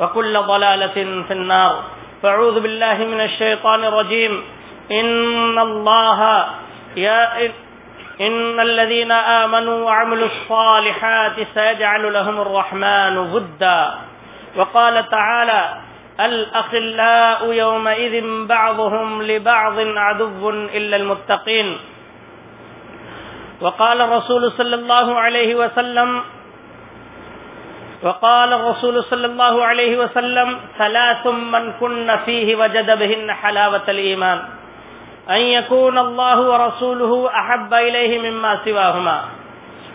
وكل ضلالة في النار. فاعوذ بالله من الشيطان الرجيم. إن الله يا إن الذين آمنوا وعملوا الصالحات سيجعل لهم الرحمن غدا وقال تعالى الأخلاء يومئذ بعضهم لبعض عدو إلا المتقين. وقال الرسول صلى الله عليه وسلم وقال الرسول صلى الله عليه وسلم ثلاث من كن فيه وجد بهن حلاوة الإيمان. أن يكون الله ورسوله أحب إليه مما سواهما.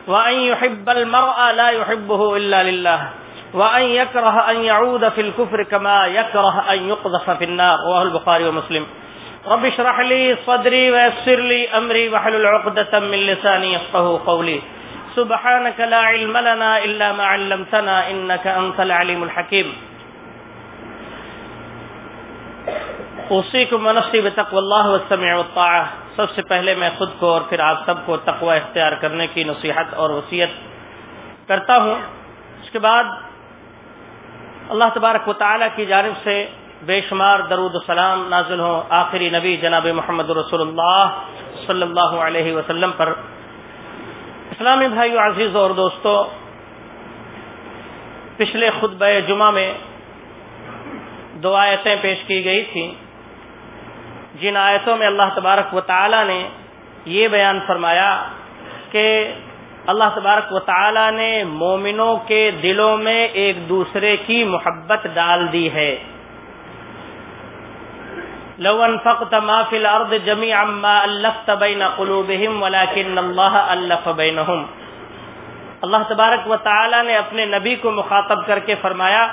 وأن يحب المرأة لا يحبه إلا لله. وأن يكره أن يعود في الكفر كما يكره أن يقذف في النار. وهو البخاري ومسلم. رب اشرح لي صدري ويسر لي أمري وحلل عقدة من لساني يفقه قولي. سبحانك لا علم لنا إلا ما علمتنا إنك أنت العليم الحكيم. اوسیکم ونفسی بتقوى اللہ والسمع والطاعہ سب سے پہلے میں خود کو اور پھر آپ سب کو تقوی اختیار کرنے کی نصیحت اور وصیت کرتا ہوں۔ اس کے بعد اللہ تبارک و تعالی کی جانب سے بے شمار درود السلام نازل ہو آخری نبی جناب محمد رسول اللہ صلی اللہ علیہ وسلم پر اسلامی بھائی عزیز اور دوستو، پچھلے خطبہ جمعہ میں دو آیتیں پیش کی گئی تھیں۔ جن آیتوں میں اللہ تبارک و تعالی نے یہ بیان فرمایا کہ اللہ تبارک و تعالی نے مومنوں کے دلوں میں ایک دوسرے کی محبت ڈال دی ہے۔ لو انفقت ما في الارض جميعا ما الفت بين قلوبهم، ولكن الله الف بينهم. اللہ تبارک و تعالی نے اپنے نبی کو مخاطب کر کے فرمایا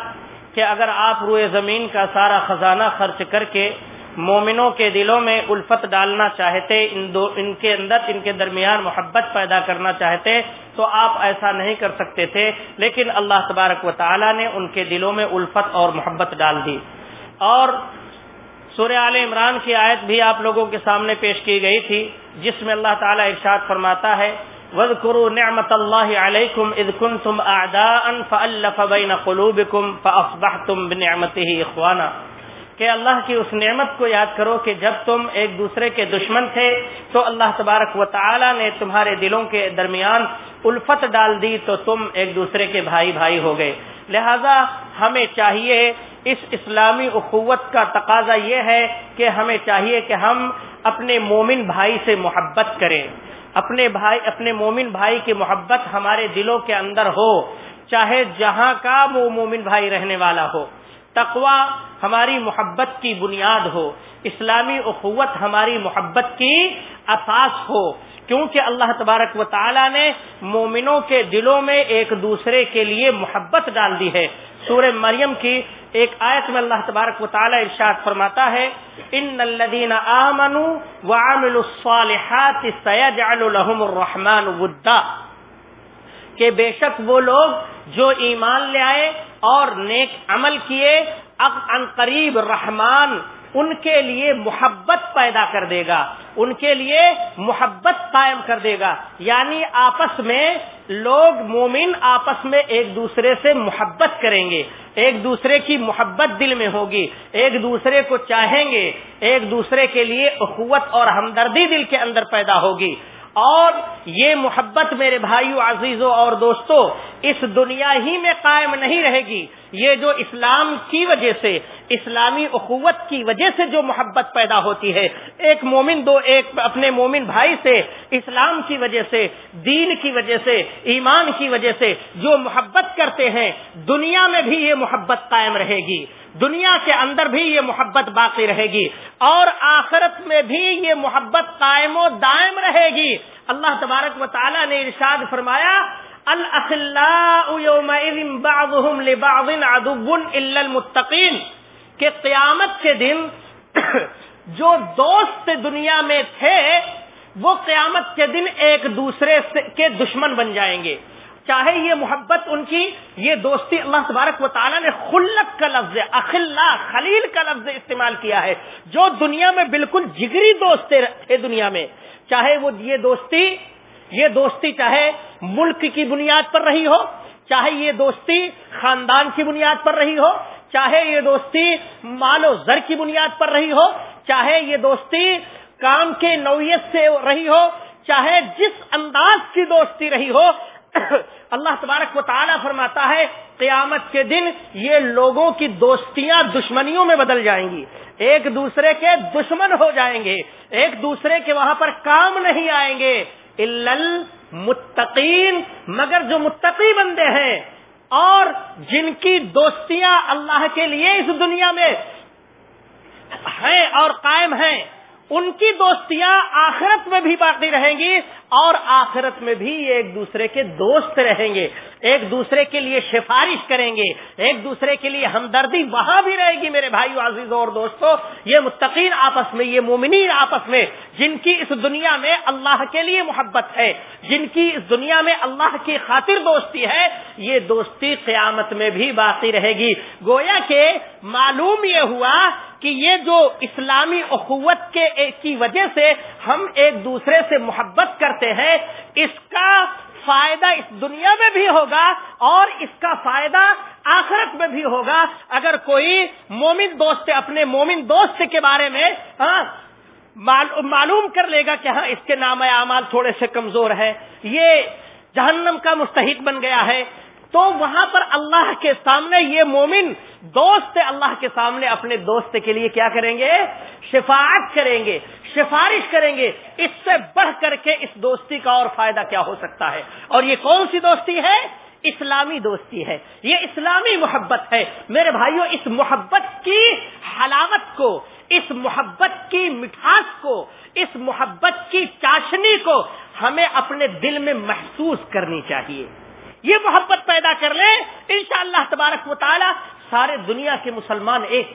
کہ اگر آپ روئے زمین کا سارا خزانہ خرچ کر کے مومنوں کے دلوں میں الفت ڈالنا چاہتے، ان دو، ان کے اندر، ان کے درمیان محبت پیدا کرنا چاہتے، تو آپ ایسا نہیں کر سکتے تھے۔ لیکن اللہ تبارک و تعالی نے ان کے دلوں میں الفت اور محبت ڈال دی۔ اور سورہ عال عمران کی آیت بھی آپ لوگوں کے سامنے پیش کی گئی تھی، جس میں اللہ تعالیٰ ارشاد فرماتا ہے وز قرو نعمت وَذْكُرُوا نِعْمَةَ اللَّهِ عَلَيْكُمْ إِذْ كُنْتُمْ أَعْدَاءً فَأَلَّفَ بَيْنَ قُلُوبِكُمْ فَأَصْبَحْتُمْ بِنِعْمَتِهِ إِخْوَانًا۔ کہ اللہ کی اس نعمت کو یاد کرو کہ جب تم ایک دوسرے کے دشمن تھے، تو اللہ تبارک و تعالی نے تمہارے دلوں کے درمیان الفت ڈال دی، تو تم ایک دوسرے کے بھائی بھائی ہو گئے۔ لہذا ہمیں چاہیے اس اسلامی اخوت کا تقاضا یہ ہے کہ ہمیں چاہیے کہ ہم اپنے مومن بھائی سے محبت کریں۔ اپنے بھائی، اپنے مومن بھائی کی محبت ہمارے دلوں کے اندر ہو، چاہے جہاں کا وہ مومن بھائی رہنے والا ہو۔ تقوا ہماری محبت کی بنیاد ہو، اسلامی اخوت ہماری محبت کی اساس ہو۔ کیونکہ اللہ تبارک و تعالی نے مومنوں کے دلوں میں ایک دوسرے کے لیے محبت ڈال دی ہے۔ سورہ مریم کی ایک آیت میں اللہ تبارک و تعالی ارشاد فرماتا ہے ان الذين امنوا وعملوا الصالحات سيجعل لهم الرحمن ودا کہ بے شک وہ لوگ جو ایمان لے آئے اور نیک عمل کیے اب ان قریب رحمان ان کے لیے محبت پیدا کر دے گا، ان کے لیے محبت قائم کر دے گا۔ یعنی آپس میں لوگ مومن آپس میں ایک دوسرے سے محبت کریں گے۔ ایک دوسرے کی محبت دل میں ہوگی، ایک دوسرے کو چاہیں گے، ایک دوسرے کے لیے اخوت اور ہمدردی دل کے اندر پیدا ہوگی۔ اور یہ محبت میرے بھائیوں عزیزوں اور دوستوں اس دنیا ہی میں قائم نہیں رہے گی۔ یہ جو اسلام کی وجہ سے، اسلامی اخوت کی وجہ سے جو محبت پیدا ہوتی ہے، ایک مومن دو، ایک اپنے مومن بھائی سے، اسلام کی وجہ سے، دین کی وجہ سے، ایمان کی وجہ سے جو محبت کرتے ہیں، دنیا میں بھی یہ محبت قائم رہے گی۔ دنیا کے اندر بھی یہ محبت باقی رہے گی اور آخرت میں بھی یہ محبت قائم و دائم رہے گی۔ اللہ تبارک و تعالی نے ارشاد فرمایا المتقین کہ قیامت کے دن جو دوست دنیا میں تھے، وہ قیامت کے دن ایک دوسرے کے دشمن بن جائیں گے۔ چاہے یہ محبت ان کی، یہ دوستی اللہ تبارک و تعالیٰ نے خلق کا لفظ اخلا خلیل کا لفظ استعمال کیا ہے۔ جو دنیا میں بالکل جگری دوست تھے دنیا میں، چاہے وہ یہ دوستی یہ دوستی چاہے ملک کی بنیاد پر رہی ہو، چاہے یہ دوستی خاندان کی بنیاد پر رہی ہو، چاہے یہ دوستی مال و زر کی بنیاد پر رہی ہو، چاہے یہ دوستی کام کے نوعیت سے رہی ہو، چاہے جس انداز کی دوستی رہی ہو اللہ تبارک و تعالیٰ فرماتا ہے، قیامت کے دن یہ لوگوں کی دوستیاں دشمنیوں میں بدل جائیں گی۔ ایک دوسرے کے دشمن ہو جائیں گے، ایک دوسرے کے وہاں پر کام نہیں آئیں گے۔ متقین مگر جو متقی بندے ہیں اور جن کی دوستیاں اللہ کے لیے اس دنیا میں ہیں اور قائم ہیں ان کی دوستیاں آخرت میں بھی باقی رہیں گی اور آخرت میں بھی ایک دوسرے کے دوست رہیں گے۔ ایک دوسرے کے لیے سفارش کریں گے۔ ایک دوسرے کے لیے ہمدردی وہاں بھی رہے گی، میرے بھائی عزیز اور دوستوں یہ متقین آپس میں، یہ مومنین آپس میں، جن کی اس دنیا میں اللہ کے لیے محبت ہے، جن کی اس دنیا میں اللہ کی خاطر دوستی ہے، یہ دوستی قیامت میں بھی باقی رہے گی۔ گویا کہ معلوم یہ ہوا کہ یہ جو اسلامی اخوت کے کی وجہ سے ہم ایک دوسرے سے محبت کرتے ہیں، اس کا فائدہ اس دنیا میں بھی ہوگا اور اس کا فائدہ آخرت میں بھی ہوگا۔ اگر کوئی مومن دوست اپنے مومن دوست کے بارے میں ہاں معلوم کر لے گا کہ ہاں اس کے نام اعمال تھوڑے سے کمزور ہے یہ جہنم کا مستحق بن گیا ہے۔ تو وہاں پر اللہ کے سامنے یہ مومن دوست اللہ کے سامنے اپنے دوست کے لیے کیا کریں گے؟ شفاعت کریں گے، سفارش کریں گے۔ اس سے بڑھ کر کے اس دوستی کا اور فائدہ کیا ہو سکتا ہے؟ اور یہ کون سی دوستی ہے؟ اسلامی دوستی ہے۔ یہ اسلامی محبت ہے۔ میرے بھائیوں اس محبت کی حلاوت کو، اس محبت کی مٹھاس کو، اس محبت کی چاشنی کو ہمیں اپنے دل میں محسوس کرنی چاہیے۔ یہ محبت پیدا کر لیں انشاءاللہ اللہ تبارک و تعالی سارے دنیا کے مسلمان ایک،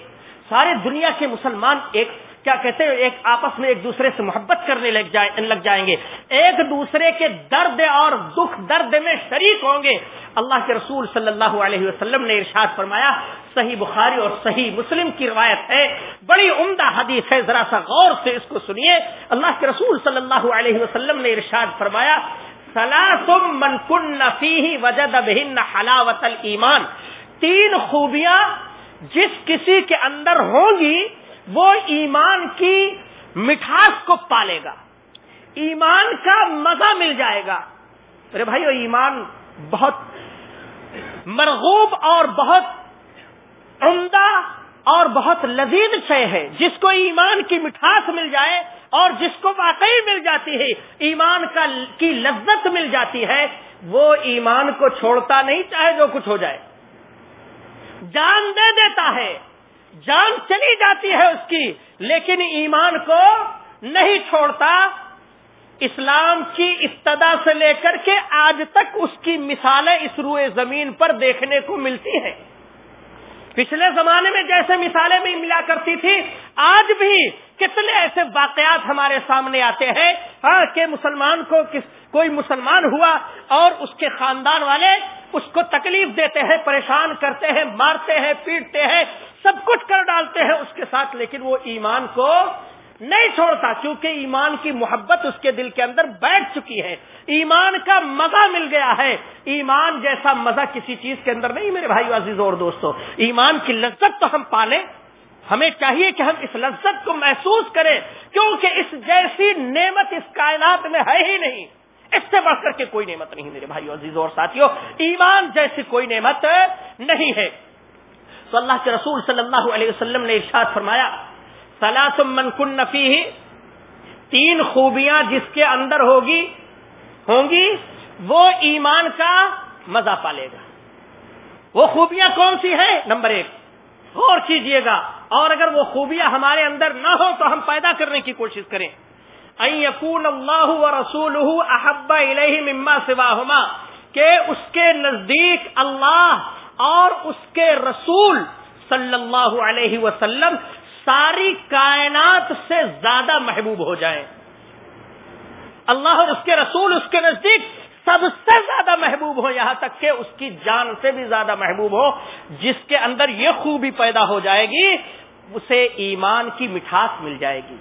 سارے دنیا کے مسلمان ایک، کیا کہتے ہیں، ایک آپس میں ایک دوسرے سے محبت کرنے لگ جائیں لگ جائیں گے۔ ایک دوسرے کے درد اور دکھ درد میں شریک ہوں گے۔ اللہ کے رسول صلی اللہ علیہ وسلم نے ارشاد فرمایا، صحیح بخاری اور صحیح مسلم کی روایت ہے۔ بڑی عمدہ حدیث ہے، ذرا سا غور سے اس کو سنیے۔ اللہ کے رسول صلی اللہ علیہ وسلم نے ارشاد فرمایا من کن وجد بہن حلاوت ایمان تین خوبیاں جس کسی کے اندر ہوں گی، وہ ایمان کی مٹھاس کو پالے گا۔ ایمان کا مزہ مل جائے گا۔ ارے بھائی ایمان بہت مرغوب اور بہت عمدہ اور بہت لذیذ شے ہے۔ جس کو ایمان کی مٹھاس مل جائے اور جس کو واقعی مل جاتی ہے، ایمان کا کی لذت مل جاتی ہے، وہ ایمان کو چھوڑتا نہیں، چاہے جو کچھ ہو جائے۔ جان دے دیتا ہے، جان چلی جاتی ہے اس کی، لیکن ایمان کو نہیں چھوڑتا۔ اسلام کی ابتدا سے لے کر کے آج تک اس کی مثالیں اس روئے زمین پر دیکھنے کو ملتی ہیں۔ پچھلے زمانے میں جیسے مثالیں بھی ملا کرتی تھی، آج بھی کتنے ایسے واقعات ہمارے سامنے آتے ہیں ہاں کہ مسلمان کو کس، کوئی مسلمان ہوا اور اس کے خاندان والے اس کو تکلیف دیتے ہیں، پریشان کرتے ہیں، مارتے ہیں، پیٹتے ہیں، سب کچھ کر ڈالتے ہیں اس کے ساتھ، لیکن وہ ایمان کو نہیں چھوڑتا، کیونکہ ایمان کی محبت اس کے دل کے اندر بیٹھ چکی ہے۔ ایمان کا مزہ مل گیا ہے۔ ایمان جیسا مزہ کسی چیز کے اندر نہیں، میرے بھائی عزیز اور دوستو، ایمان کی لذت تو ہم پالیں ہمیں چاہیے کہ ہم اس لذت کو محسوس کریں کیونکہ اس جیسی نعمت اس کائنات میں ہے ہی نہیں۔ اس سے بڑھ کر کے کوئی نعمت نہیں میرے بھائی عزیز اور ساتھیوں، ایمان جیسی کوئی نعمت نہیں ہے۔ تو اللہ کے رسول صلی اللہ علیہ وسلم نے ارشاد فرمایا سلاس من کن نفی تین خوبیاں جس کے اندر ہوگی ہوں گی وہ ایمان کا مزہ پالے گا۔ وہ خوبیاں کون سی ہیں؟ نمبر ایک، غور کیجیے گا اور اگر وہ خوبیاں ہمارے اندر نہ ہو تو ہم پیدا کرنے کی کوشش کریں۔ یقون اللہ و رسول احبا مما سواہما، کہ اس کے نزدیک اللہ اور اس کے رسول صلی اللہ علیہ وسلم ساری کائنات سے زیادہ محبوب ہو جائیں۔ اللہ اور اس کے رسول اس کے نزدیک سب سے زیادہ محبوب ہو یہاں تک کہ اس کی جان سے بھی زیادہ محبوب ہو جس کے اندر یہ خوبی پیدا ہو جائے گی اسے ایمان کی مٹھاس مل جائے گی۔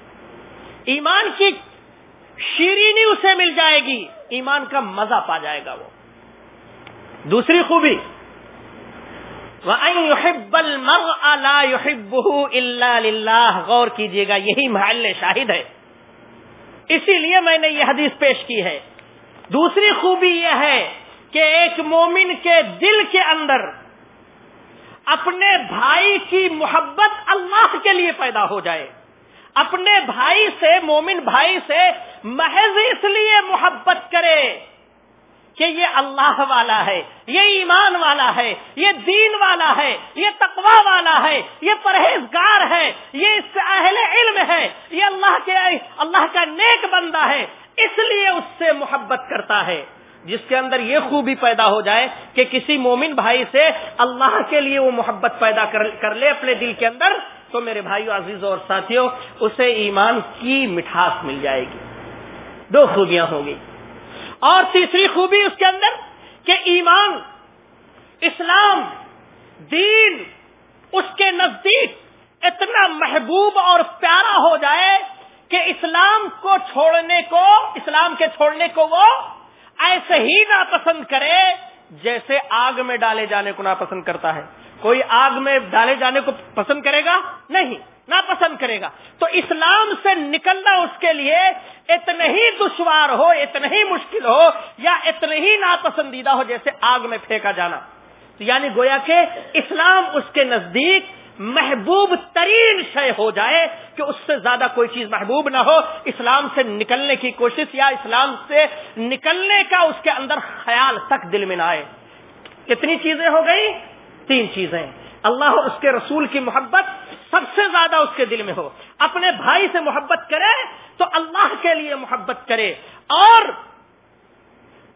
ایمان کی شیرینی اسے مل جائے گی۔ ایمان کا مزہ پا جائے گا وہ۔ دوسری خوبی غور کیجیے گا، یہی محل شاہد ہے۔ اسی لیے میں نے یہ حدیث پیش کی ہے۔ دوسری خوبی یہ ہے کہ ایک مومن کے دل کے اندر اپنے بھائی کی محبت اللہ کے لیے پیدا ہو جائے۔ اپنے بھائی سے، مومن بھائی سے محض اس لیے محبت کرے کہ یہ اللہ والا ہے، یہ ایمان والا ہے، یہ دین والا ہے، یہ تقوا والا ہے، یہ پرہیزگار ہے، یہ اس سے اہل علم ہے، یہ اللہ کے، اللہ کا نیک بندہ ہے، اس لیے اس سے محبت کرتا ہے۔ جس کے اندر یہ خوبی پیدا ہو جائے کہ کسی مومن بھائی سے اللہ کے لیے وہ محبت پیدا کر لے اپنے دل کے اندر، تو میرے بھائیو عزیز اور ساتھیوں اسے ایمان کی مٹھاس مل جائے گی۔ دو خوبیاں ہوں گی۔ اور تیسری خوبی اس کے اندر کہ ایمان، اسلام، دین، اس کے نزدیک اتنا محبوب اور پیارا ہو جائے کہ اسلام کو چھوڑنے کو، اسلام کے چھوڑنے کو وہ ایسے ہی ناپسند کرے جیسے آگ میں ڈالے جانے کو ناپسند کرتا ہے۔ کوئی آگ میں ڈالے جانے کو پسند کرے گا؟ نہیں، ناپسند کرے گا۔ تو اسلام سے نکلنا اس کے لیے اتنا ہی دشوار ہو اتنا ہی مشکل ہو یا اتنے ہی ناپسندیدہ ہو جیسے آگ میں پھینکا جانا۔ یعنی گویا کہ اسلام اس کے نزدیک محبوب ترین شے ہو جائے کہ اس سے زیادہ کوئی چیز محبوب نہ ہو، اسلام سے نکلنے کی کوشش یا اسلام سے نکلنے کا اس کے اندر خیال تک دل میں نہ آئے۔ کتنی چیزیں ہو گئی؟ تین چیزیں۔ اللہ اور اس کے رسول کی محبت سب سے زیادہ اس کے دل میں ہو۔ اپنے بھائی سے محبت کرے تو اللہ کے لیے محبت کرے۔ اور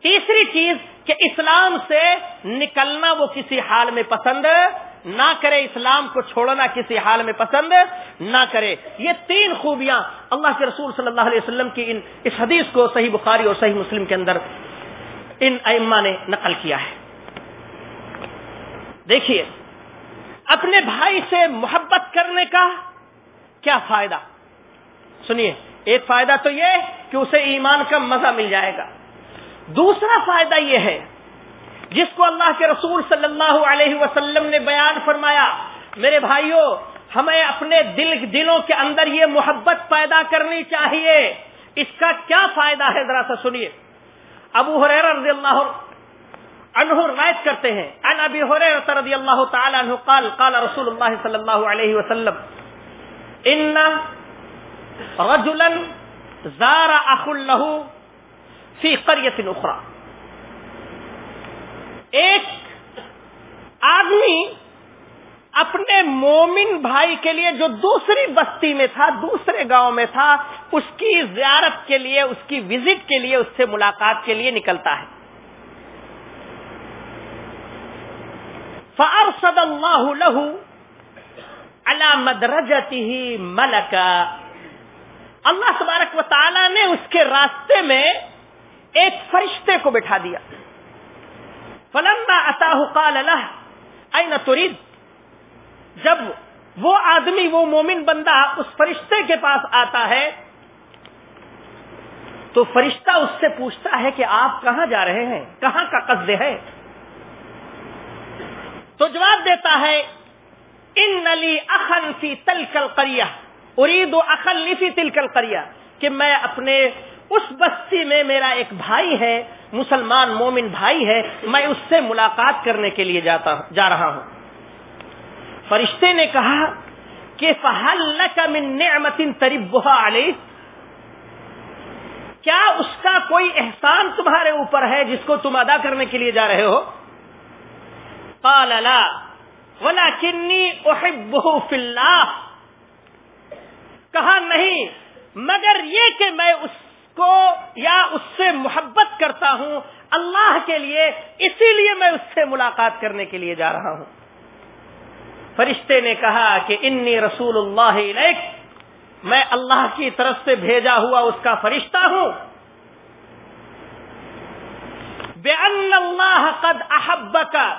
تیسری چیز کہ اسلام سے نکلنا وہ کسی حال میں پسند نہ کرے اسلام کو چھوڑنا کسی حال میں پسند، نہ کرے۔ یہ تین خوبیاں اللہ کے رسول صلی اللہ علیہ وسلم کی ان، اس حدیث کو صحیح بخاری اور صحیح مسلم کے اندر ان ائمہ نے نقل کیا ہے۔ دیکھیے، اپنے بھائی سے محبت کرنے کا کیا فائدہ؟ سنیے، ایک فائدہ تو یہ کہ اسے ایمان کا مزہ مل جائے گا۔ دوسرا فائدہ یہ ہے جس کو اللہ کے رسول صلی اللہ علیہ وسلم نے بیان فرمایا، میرے بھائیوں ہمیں اپنے دل، دلوں کے اندر یہ محبت پیدا کرنی چاہیے۔ اس کا کیا فائدہ ہے؟ ذرا سا سنیے۔ ابو حریر رضی اللہ عنہ روایت کرتے ہیں۔ ان ابی حریرہ رضی اللہ تعالی عنہ قال قال رسول اللہ صلی اللہ علیہ وسلم، ان رجلا زار اخ له فی قريه اخرى. ایک آدمی اپنے مومن بھائی کے لیے جو دوسری بستی میں تھا، دوسرے گاؤں میں تھا، اس کی زیارت کے لیے، اس کی وزٹ کے لیے، اس سے ملاقات کے لیے نکلتا ہے۔ فارسد اللہ له على مدرجته ملکا اللہ تبارک و تعالی نے اس کے راستے میں ایک فرشتے کو بٹھا دیا۔ فلما اتاہ قال له این تريد؟ جب وہ آدمی، وہ مومن بندہ اس فرشتے کے پاس آتا ہے، تو فرشتہ اس سے پوچھتا ہے کہ آپ کہاں جا رہے ہیں؟ کہاں کا قصد ہے؟ تو جواب دیتا ہے ان نلی اخن فی تلکل کریا ارید و اخن فی تلکل کریا کہ میں اپنے اس بستی میں میرا ایک بھائی ہے، مسلمان مومن بھائی ہے، میں اس سے ملاقات کرنے کے لیے جاتا، جا رہا ہوں۔ فرشتے نے کہا کہ فہل من نعمت تربها علیہ کیا اس کا کوئی احسان تمہارے اوپر ہے جس کو تم ادا کرنے کے لیے جا رہے ہو؟ قال، لا ولكني احبه في الله کہا، نہیں، مگر یہ کہ میں اس کو یا اس سے محبت کرتا ہوں اللہ کے لیے، اسی لیے میں اس سے ملاقات کرنے کے لیے جا رہا ہوں۔ فرشتے نے کہا کہ انی رسول اللہ علیک میں اللہ کی طرف سے بھیجا ہوا اس کا فرشتہ ہوں۔ بے اللہ قد احب کا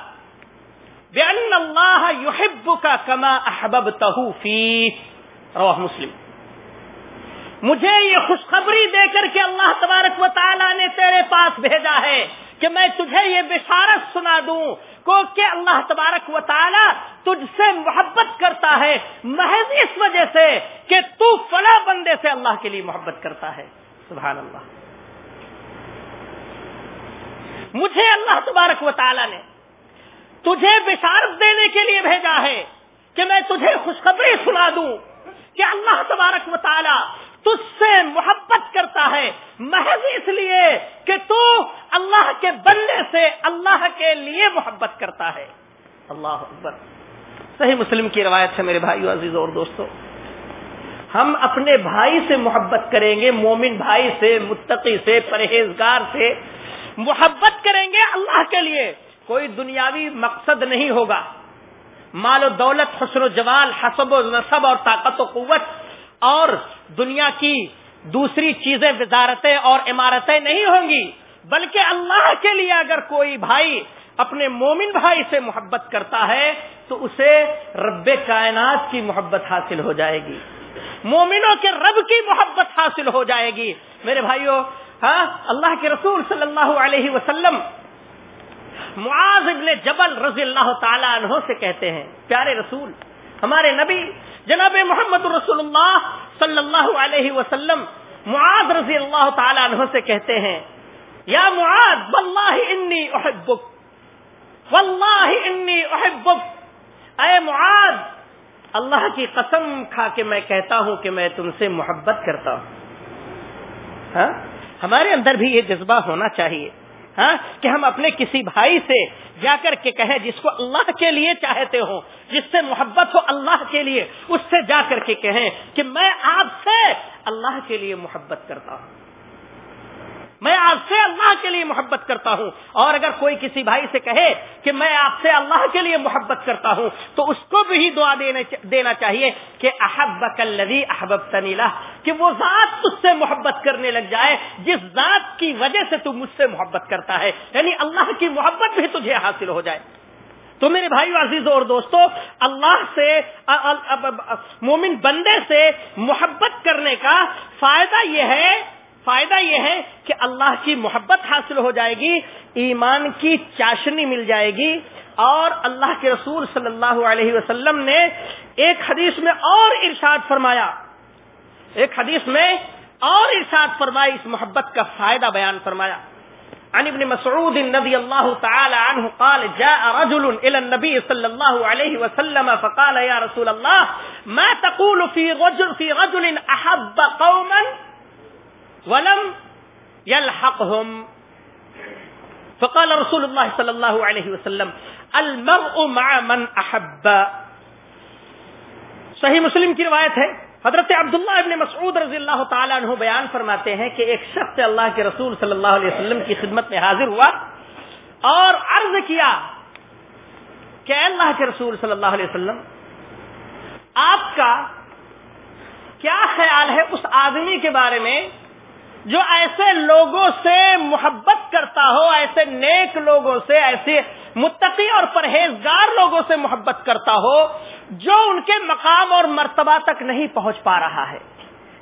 بے اللہ یحب کا کما احبب تحفی روح مسلم۔ مجھے یہ خوشخبری دے کر کے اللہ تبارک و تعالیٰ نے تیرے پاس بھیجا ہے کہ میں تجھے یہ بشارت سنا دوں کو کہ اللہ تبارک و تعالی تجھ سے محبت کرتا ہے محض اس وجہ سے کہ تو فلاں بندے سے اللہ کے لیے محبت کرتا ہے۔ سبحان اللہ۔ مجھے اللہ تبارک و تعالی نے تجھے بشارت دینے کے لیے بھیجا ہے کہ میں تجھے خوشخبری سنا دوں کہ اللہ تبارک و تعالی تجھ سے محبت کرتا ہے۔ محض اس لیے کہ تو اللہ کے بندے سے اللہ کے لیے محبت کرتا ہے۔ اللہ اکبر۔ صحیح مسلم کی روایت ہے میرے بھائی عزیز اور دوستو۔ ہم اپنے بھائی سے محبت کریں گے، مومن بھائی سے، متقی سے، پرہیزگار سے محبت کریں گے اللہ کے لیے۔ کوئی دنیاوی مقصد نہیں ہوگا۔ مال و دولت، حسن و جوال، حسب و نصب اور طاقت و قوت اور دنیا کی دوسری چیزیں وزارتیں اور عمارتیں نہیں ہوں گی، بلکہ اللہ کے لیے اگر کوئی بھائی اپنے مومن بھائی سے محبت کرتا ہے، تو اسے رب کائنات کی محبت حاصل ہو جائے گی۔ مومنوں کے رب کی محبت حاصل ہو جائے گی۔ میرے بھائیوں ہاں اللہ کے رسول صلی اللہ علیہ وسلم معاذ ابن جبل رضی اللہ تعالی عنہ سے کہتے ہیں، پیارے رسول، ہمارے نبی جناب محمد رسول اللہ صلی اللہ علیہ وسلم معاذ رضی اللہ تعالی عنہ سے کہتے ہیں، یا معاذ، واللہ انی احبک، واللہ انی احبک۔ اے معاذ، اللہ کی قسم کھا کے میں کہتا ہوں کہ میں تم سے محبت کرتا ہوں۔ ہاں؟ ہمارے اندر بھی یہ جذبہ ہونا چاہیے۔ ہاں کہ ہم اپنے کسی بھائی سے جا کر کے کہیں جس کو اللہ کے لیے چاہتے ہو جس سے محبت ہو اللہ کے لیے، اس سے جا کر کے کہیں کہ میں آپ سے اللہ کے لیے محبت کرتا ہوں۔ میں آپ سے اللہ کے لیے محبت کرتا ہوں۔ اور اگر کوئی کسی بھائی سے کہے کہ میں آپ سے اللہ کے لیے محبت کرتا ہوں، تو اس کو بھی دعا دینا چاہیے کہ احب کلوی احبب تنیلا کہ وہ ذات اس سے محبت کرنے لگ جائے، جس ذات کی وجہ سے تو مجھ سے محبت کرتا ہے۔ یعنی اللہ کی محبت بھی تجھے حاصل ہو جائے۔ تو میرے بھائی عزیز اور دوستو، اللہ سے مومن بندے سے محبت کرنے کا فائدہ یہ ہے فائدہ یہ ہے کہ اللہ کی محبت حاصل ہو جائے گی، ایمان کی چاشنی مل جائے گی۔ اور اللہ کے رسول صلی اللہ علیہ وسلم نے ایک حدیث میں اور ارشاد فرمایا۔ ایک حدیث میں اور ارشاد فرمائی، اس محبت کا فائدہ بیان فرمایا۔ عن ابن مسعود رضي الله تعالى عنه قال، جاء رجل الى النبي صلى الله عليه وسلم فقال يا رسول الله ما تقول في رجل في رجل احب قوما؟ ولم يلحقهم. فقال رسول الله صلى الله عليه وسلم، المرء مع من احب صحیح مسلم کی روایت ہے، حضرت عبداللہ ابن مسعود رضی اللہ تعالیٰ عنہ بیان فرماتے ہیں کہ ایک شخص اللہ کے رسول صلی اللہ علیہ وسلم کی خدمت میں حاضر ہوا اور عرض کیا کہ اللہ کے رسول صلی اللہ علیہ وسلم، آپ کا کیا خیال ہے اس آدمی کے بارے میں جو ایسے لوگوں سے محبت کرتا ہو، ایسے نیک لوگوں سے ایسے متقی اور پرہیزگار لوگوں سے محبت کرتا ہو، جو ان کے مقام اور مرتبہ تک نہیں پہنچ پا رہا ہے۔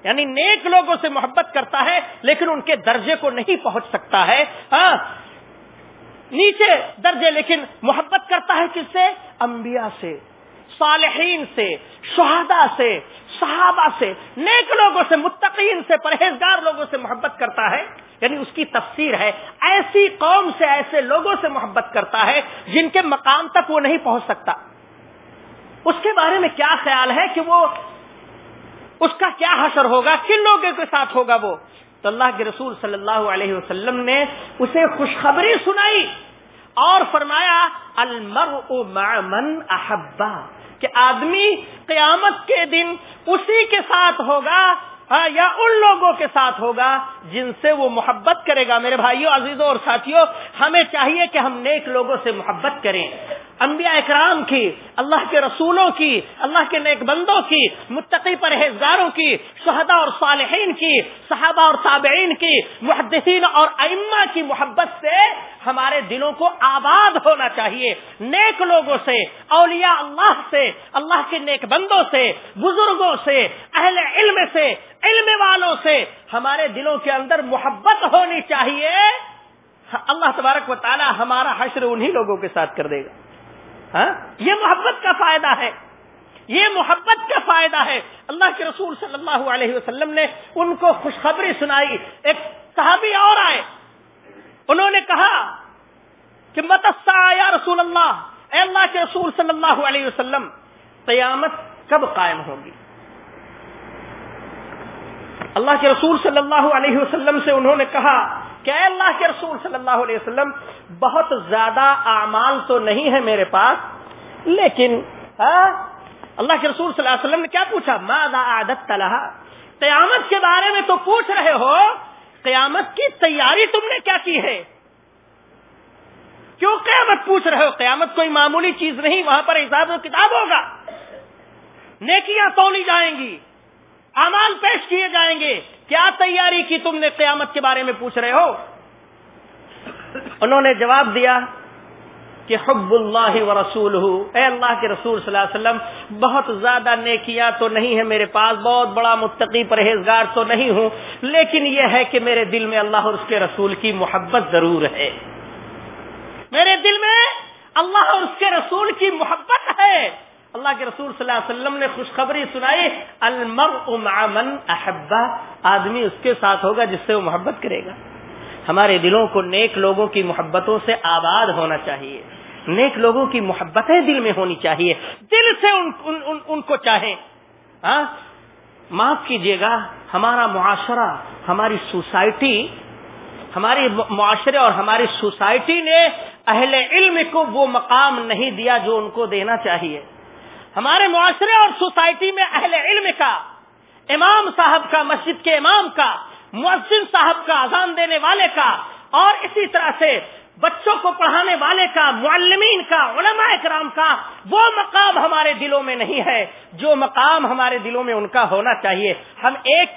یعنی نیک لوگوں سے محبت کرتا ہے، لیکن ان کے درجے کو نہیں پہنچ سکتا ہے۔ ہاں نیچے درجے، لیکن محبت کرتا ہے کس سے؟ انبیاء سے، صالحین سے شہدا سے صحابہ سے، نیک لوگوں سے، متقین سے، پرہیزگار لوگوں سے محبت کرتا ہے۔ یعنی اس کی تفسیر ہے، ایسی قوم سے، ایسے لوگوں سے محبت کرتا ہے جن کے مقام تک وہ نہیں پہنچ سکتا۔ اس کے بارے میں کیا خیال ہے کہ وہ، اس کا کیا حشر ہوگا؟ کن لوگوں کے ساتھ ہوگا وہ؟ تو اللہ کے رسول صلی اللہ علیہ وسلم نے اسے خوشخبری سنائی اور فرمایا المر من احبا۔ کہ آدمی قیامت کے دن اسی کے ساتھ ہوگا ہاں، یا ان لوگوں کے ساتھ ہوگا جن سے وہ محبت کرے گا۔ میرے بھائیوں عزیزوں اور ساتھیوں ہمیں چاہیے کہ ہم نیک لوگوں سے محبت کریں۔ انبیاء اکرام کی، اللہ کے رسولوں کی، اللہ کے نیک بندوں کی، متقی پرہیزگاروں کی شہدا اور صالحین کی، صحابہ اور تابعین کی، محدثین اور ائمہ کی محبت سے ہمارے دلوں کو آباد ہونا چاہیے۔ نیک لوگوں سے، اولیاء اللہ سے، اللہ کے نیک بندوں سے، بزرگوں سے، اہل علم سے، علم والوں سے ہمارے دلوں کے اندر محبت ہونی چاہیے۔ اللہ تبارک و تعالی ہمارا حشر انہی لوگوں کے ساتھ کر دے گا۔ ہاں؟ یہ محبت کا فائدہ ہے۔ یہ محبت کا فائدہ ہے۔ اللہ کے رسول صلی اللہ علیہ وسلم نے ان کو خوشخبری سنائی۔ ایک صحابی اور آئے۔ انہوں نے کہا کہ متسا یا رسول اللہ، اے اللہ کے رسول صلی اللہ علیہ وسلم، قیامت کب قائم ہوگی؟ اللہ کے رسول صلی اللہ علیہ وسلم سے انہوں نے کہا کہ اے اللہ کے رسول صلی اللہ علیہ وسلم، بہت زیادہ اعمال تو نہیں ہے میرے پاس، لیکن ہاں، اللہ کے رسول صلی اللہ علیہ وسلم نے کیا پوچھا؟ ماذا عادت طلحہ قیامت کے بارے میں تو پوچھ رہے ہو، قیامت کی تیاری تم نے کیا کی ہے؟ کیوں قیامت پوچھ رہے ہو؟ قیامت کوئی معمولی چیز نہیں، وہاں پر حساب و کتاب ہوگا، نیکیاں تولی جائیں گی۔ امال پیش کیے جائیں گے۔ کیا تیاری کی تم نے قیامت کے بارے میں پوچھ رہے ہو؟ انہوں نے جواب دیا کہ حب اللہ و رسول اے اللہ کے رسول صلی اللہ علیہ وسلم، بہت زیادہ نیکیاں تو نہیں ہے میرے پاس، بہت بڑا متقی پرہیزگار تو نہیں ہوں، لیکن یہ ہے کہ میرے دل میں اللہ اور اس کے رسول کی محبت ضرور ہے۔ میرے دل میں اللہ اور اس کے رسول کی محبت ہے۔ اللہ کے رسول صلی اللہ علیہ وسلم نے خوشخبری سنائی المر من احبا آدمی اس کے ساتھ ہوگا جس سے وہ محبت کرے گا۔ ہمارے دلوں کو نیک لوگوں کی محبتوں سے آباد ہونا چاہیے۔ نیک لوگوں کی محبتیں دل میں ہونی چاہیے۔ دل سے ان, ان, ان, ان کو چاہیں۔ ہاں؟ معاف کیجیے گا۔ ہمارا معاشرہ ہماری سوسائٹی ہماری معاشرے اور ہماری سوسائٹی نے اہل علم کو وہ مقام نہیں دیا جو ان کو دینا چاہیے۔ ہمارے معاشرے اور سوسائٹی میں اہل علم کا، امام صاحب کا، مسجد کے امام کا، مؤذن صاحب کا اذان دینے والے کا، اور اسی طرح سے بچوں کو پڑھانے والے کا، معلمین کا، علماء کرام کا، وہ مقام ہمارے دلوں میں نہیں ہے۔ جو مقام ہمارے دلوں میں ان کا ہونا چاہیے۔ ہم ایک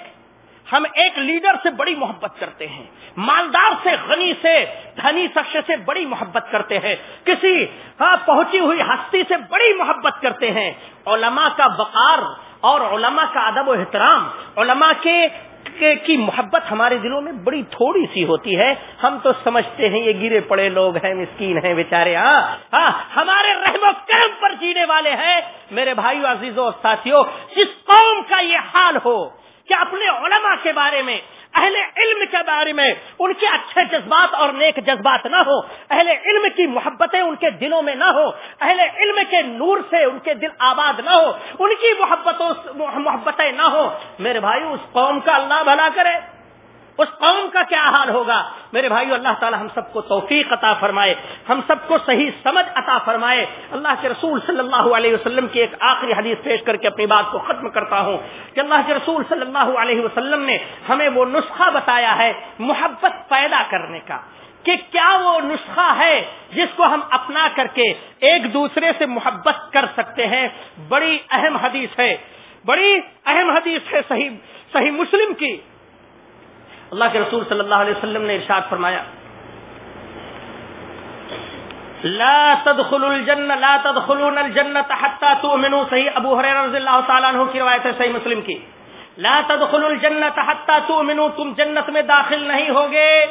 ہم ایک لیڈر سے بڑی محبت کرتے ہیں، مالدار سے، غنی سے، دھنی شخص سے بڑی محبت کرتے ہیں، کسی ہاں، پہنچی ہوئی ہستی سے بڑی محبت کرتے ہیں۔ علماء کا بقار اور علماء کا ادب و احترام، علماء کے کی محبت ہمارے دلوں میں بڑی تھوڑی سی ہوتی ہے۔ ہم تو سمجھتے ہیں، یہ گرے پڑے لوگ ہیں، مسکین ہیں، بیچارے۔ ہاں ہاں ہمارے رحم و کرم پر جینے والے ہیں۔ میرے بھائیو عزیزوں اور ساتھیوں جس قوم کا یہ حال ہو کہ اپنے علماء کے بارے میں، اہل علم کے بارے میں ان کے اچھے جذبات اور نیک جذبات نہ ہو، اہل علم کی محبتیں ان کے دلوں میں نہ ہو، اہل علم کے نور سے ان کے دل آباد نہ ہو، ان کی محبتوں محبتیں نہ ہو۔ میرے بھائی، اس قوم کا اللہ بھلا کرے۔ اس قوم کا کیا حال ہوگا؟ میرے بھائیو، اللہ تعالی ہم سب کو توفیق عطا فرمائے، ہم سب کو صحیح سمجھ عطا فرمائے۔ اللہ کے رسول صلی اللہ علیہ وسلم کی ایک آخری حدیث پیش کر کے اپنی بات کو ختم کرتا ہوں۔ کہ اللہ کے رسول صلی اللہ علیہ وسلم نے ہمیں وہ نسخہ بتایا ہے محبت پیدا کرنے کا، کہ کیا وہ نسخہ ہے جس کو ہم اپنا کر کے ایک دوسرے سے محبت کر سکتے ہیں؟ بڑی اہم حدیث ہے، بڑی اہم حدیث ہے صحیح صحیح مسلم کی۔ اللہ کے رسول صلی اللہ علیہ وسلم نے ارشاد فرمایا، لا تدخل الجنہ، لا تدخلون الجنت حتى تؤمنوا، صحیح ابو حریر رضی اللہ تعالیٰ عنہ کی روایت ہے، صحیح مسلم کی۔ لا تدخل الجنت حتى تؤمنوا، تم جنت میں داخل نہیں ہوگے،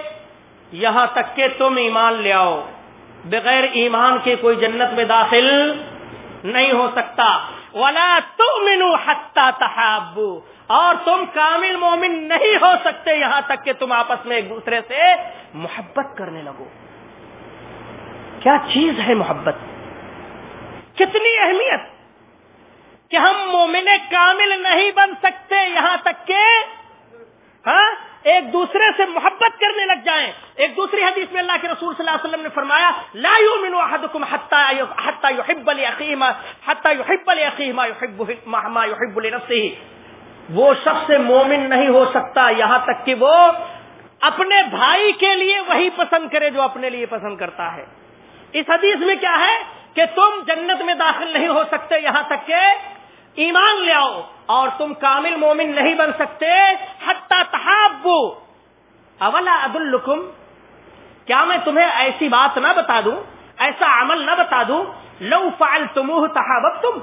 یہاں تک کہ تم ایمان لے آؤ۔ بغیر ایمان کے کوئی جنت میں داخل نہیں ہو سکتا۔ ولا تؤمنوا حتى تحابوا۔ اور تم کامل مومن نہیں ہو سکتے یہاں تک کہ تم آپس میں ایک دوسرے سے محبت کرنے لگو۔ کیا چیز ہے محبت؟ کتنی اہمیت کہ ہم مومن کامل نہیں بن سکتے یہاں تک کہ ہاں ایک دوسرے سے محبت کرنے لگ جائیں۔ ایک دوسری حدیث میں اللہ کے رسول صلی اللہ علیہ وسلم نے فرمایا، لا يؤمن احدكم حتى حتى يحب لاخيه ما حتى يحب لاخيه ما يحب ما يحب لنفسه وہ شخص مومن نہیں ہو سکتا یہاں تک کہ وہ اپنے بھائی کے لیے وہی پسند کرے جو اپنے لیے پسند کرتا ہے۔ اس حدیث میں کیا ہے کہ تم جنت میں داخل نہیں ہو سکتے یہاں تک کہ ایمان لے آؤ اور تم کامل مومن نہیں بن سکتے۔ حتی تحابو۔ اولا عدالکم کیا میں تمہیں ایسی بات نہ بتا دوں؟ ایسا عمل نہ بتا دوں؟ لو فال تمہ تحابت تم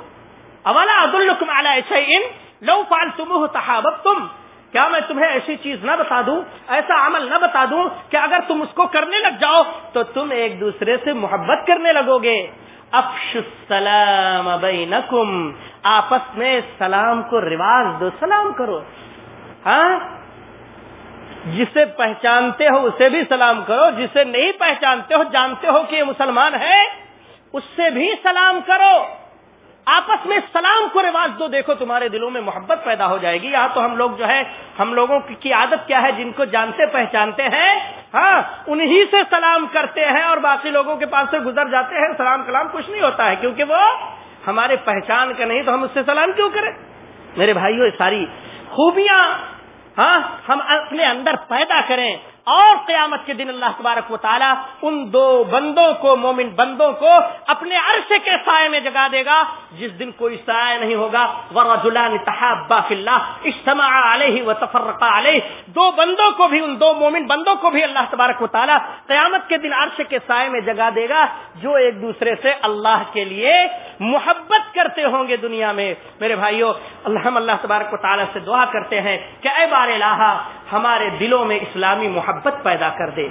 اولا عد الکم اعلی لو فال تمہ تحابت تم کیا میں تمہیں ایسی چیز نہ بتا دوں؟ ایسا عمل نہ بتا دوں کہ اگر تم اس کو کرنے لگ جاؤ تو تم ایک دوسرے سے محبت کرنے لگو گے۔ افش السلام بینکم۔ آپس میں سلام کو رواج دو، سلام کرو۔ ہاں؟ جسے پہچانتے ہو اسے بھی سلام کرو، جسے نہیں پہچانتے ہو، جانتے ہو کہ یہ مسلمان ہے، اس سے بھی سلام کرو۔ آپس میں سلام کو رواج دو، دیکھو تمہارے دلوں میں محبت پیدا ہو جائے گی۔ یہاں تو ہم لوگ جو ہے، ہم لوگوں کی عادت کیا ہے؟ جن کو جانتے پہچانتے ہیں ہاں انہی سے سلام کرتے ہیں اور باقی لوگوں کے پاس سے گزر جاتے ہیں۔ سلام کلام کچھ نہیں ہوتا ہے، کیونکہ وہ ہمارے پہچان کا نہیں تو ہم اس سے سلام کیوں کریں؟ میرے بھائیوں ساری خوبیاں ہاں ہم اپنے اندر پیدا کریں اور قیامت کے دن اللہ تبارک و تعالیٰ ان دو بندوں کو، مومن بندوں کو اپنے عرصے کے سائے میں جگا دے گا، جس دن کوئی سایہ نہیں ہوگا۔ ورجلان تحابا فی اللہ اجتماع علیہ و تفرقا علیہ دو بندوں کو بھی، ان دو مومن بندوں کو بھی اللہ تبارک و تعالیٰ قیامت کے دن عرصے کے سائے میں جگا دے گا، جو ایک دوسرے سے اللہ کے لیے محبت کرتے ہوں گے دنیا میں۔ میرے بھائیوں ہم اللہ تبارک و تعالیٰ سے دعا کرتے ہیں کہ اے بار الہ ہمارے دلوں میں اسلامی محبت پیدا کر دے،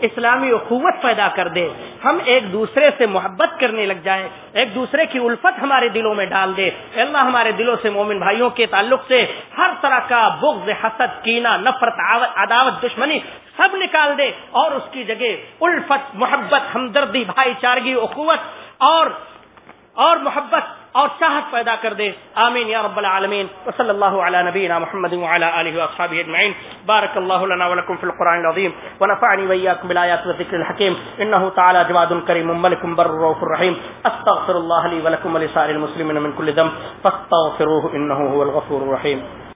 اسلامی اخوت پیدا کر دے۔ ہم ایک دوسرے سے محبت کرنے لگ جائیں، ایک دوسرے کی الفت ہمارے دلوں میں ڈال دے۔ اللہ ہمارے دلوں سے مومن بھائیوں کے تعلق سے ہر طرح کا بغض، حسد کینا نفرت عداوت، دشمنی سب نکال دے اور اس کی جگہ الفت، محبت، ہمدردی، بھائی چارگی، اخوت اور اور محبت اور چاہت پیدا کر دے۔ آمین یا رب العالمین۔ وصلی اللہ علی نبینا محمد وعلى آلہ واصحابہ اجمعین۔ بارک اللہ لنا ولکم فی القرآن العظیم۔ ونفعنی ویاکم بالآیات والذکر الحکیم۔ انہو تعالی جواد کریم، ملک بر الروف الرحیم۔ استغفر اللہ لی ولکم ولسائر المسلمین من کل ذنب، فاستغفروه انہو هو الغفور الرحیم۔